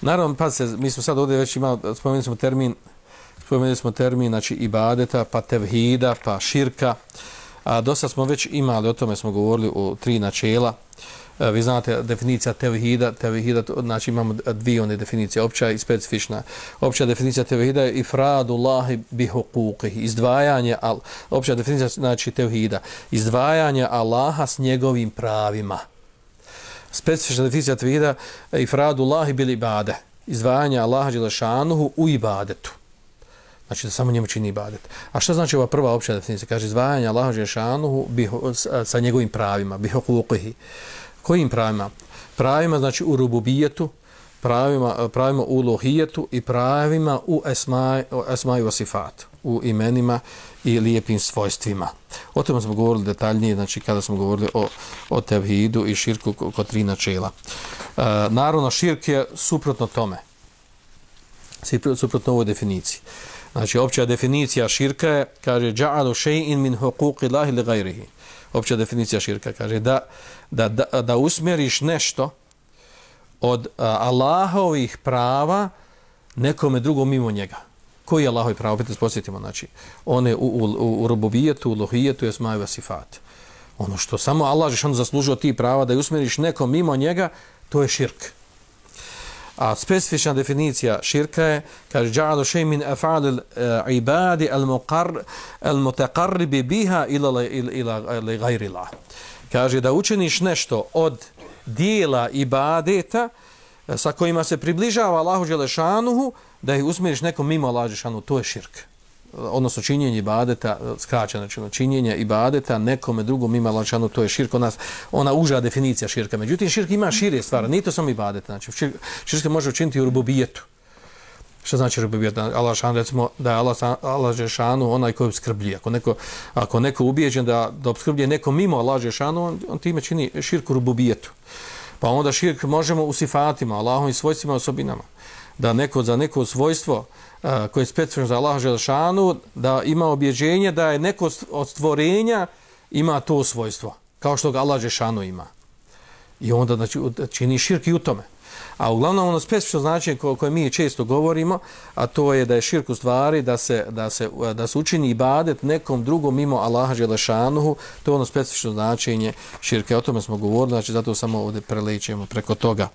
Naravno, pa se, mi smo sad ovdje već imali, spomenuli smo termin, spomenuli smo termin, znači ibadeta, pa tevhida, pa širka. A dosta smo već imali, o tome smo govorili u tri načela. A, vi znate definicija tevhida, tevhida, znači imamo dvije one definicije, opća i specifična. Opća definicija tevhida je ifradu Allahi bi hukuki, izdvajanje, al, opća definicija znači tevhida, izdvajanje Allaha s njegovim pravima. Specifična definicija tevhida e, ifradu Allahi bil ibade, izdvajanje Allaha dželešanuhu u ibadetu. Znači da samo njemu čini ibadet. A što znači ova prva opća definicija? Kaže izdvajanje Allaha dželešanuhu e, sa njegovim pravima, bi hukuki kojim pravima? Pravima znači u rububijetu, pravima, pravima u lohijetu i pravima u esmaj, esmaj vasifat, u imenima i lijepim svojstvima. O tome smo govorili detaljnije, znači kada smo govorili o, o tevhidu i širku kod tri načela. E, naravno, širk je suprotno tome. Suprotno ovoj definiciji. Znači, opća definicija širka je, kaže, dja'alu še'in min huquqi lahi li gajrihi opća definicija širka kaže da, da, da, da usmjeriš nešto od Allahovih prava nekome drugom mimo njega. Koji je Allahov pravo? Opet posjetimo, znači, one u, u, u, u robovijetu, u lohijetu, je vasifat. Ono što samo Allah je on zaslužio ti prava da usmjeriš nekom mimo njega, to je širk. A specifična definicija širka je, kaže, ja'alu še'in min af'al al-ibadi al-mutaqarribi biha ila ila li ghayri Kaže da učiniš nešto od dijela ibadeta e, sa kojima se približava Allahu Đelešanuhu, da ih usmiriš nekom mimo Allahu Đelešanuhu, to je širk e, odnosno činjenje ibadeta, e, skraćeno znači činjenje ibadeta nekome drugom ima Đelešanuhu, to je širk, ona, ona uža definicija širka. Međutim, širk ima šire stvari, nije to samo ibadeta. Znači, širk, širk može učiniti u rububijetu. Što znači rububijet? Allah šan, recimo, da je Allah, Allah šanu onaj koji obskrblji. Ako neko, ako neko ubijeđen da, da obskrblje neko mimo Allah šanu, on, on time čini širku rububijetu. Pa onda širk možemo u sifatima, Allahom i svojstvima osobinama. Da neko za neko svojstvo, eh, koje je specifično za Allah Žešanu, da ima objeđenje da je neko od stvorenja ima to svojstvo, kao što ga Allah Žešanu ima. I onda znači, čini širk i u tome. A uglavnom ono specifično značenje koje, koje mi često govorimo, a to je da je širk u stvari da se, da se, da se učini ibadet nekom drugom mimo Allaha Želešanuhu, to je ono specifično značenje širke. O tome smo govorili, znači zato samo ovdje prelećemo preko toga.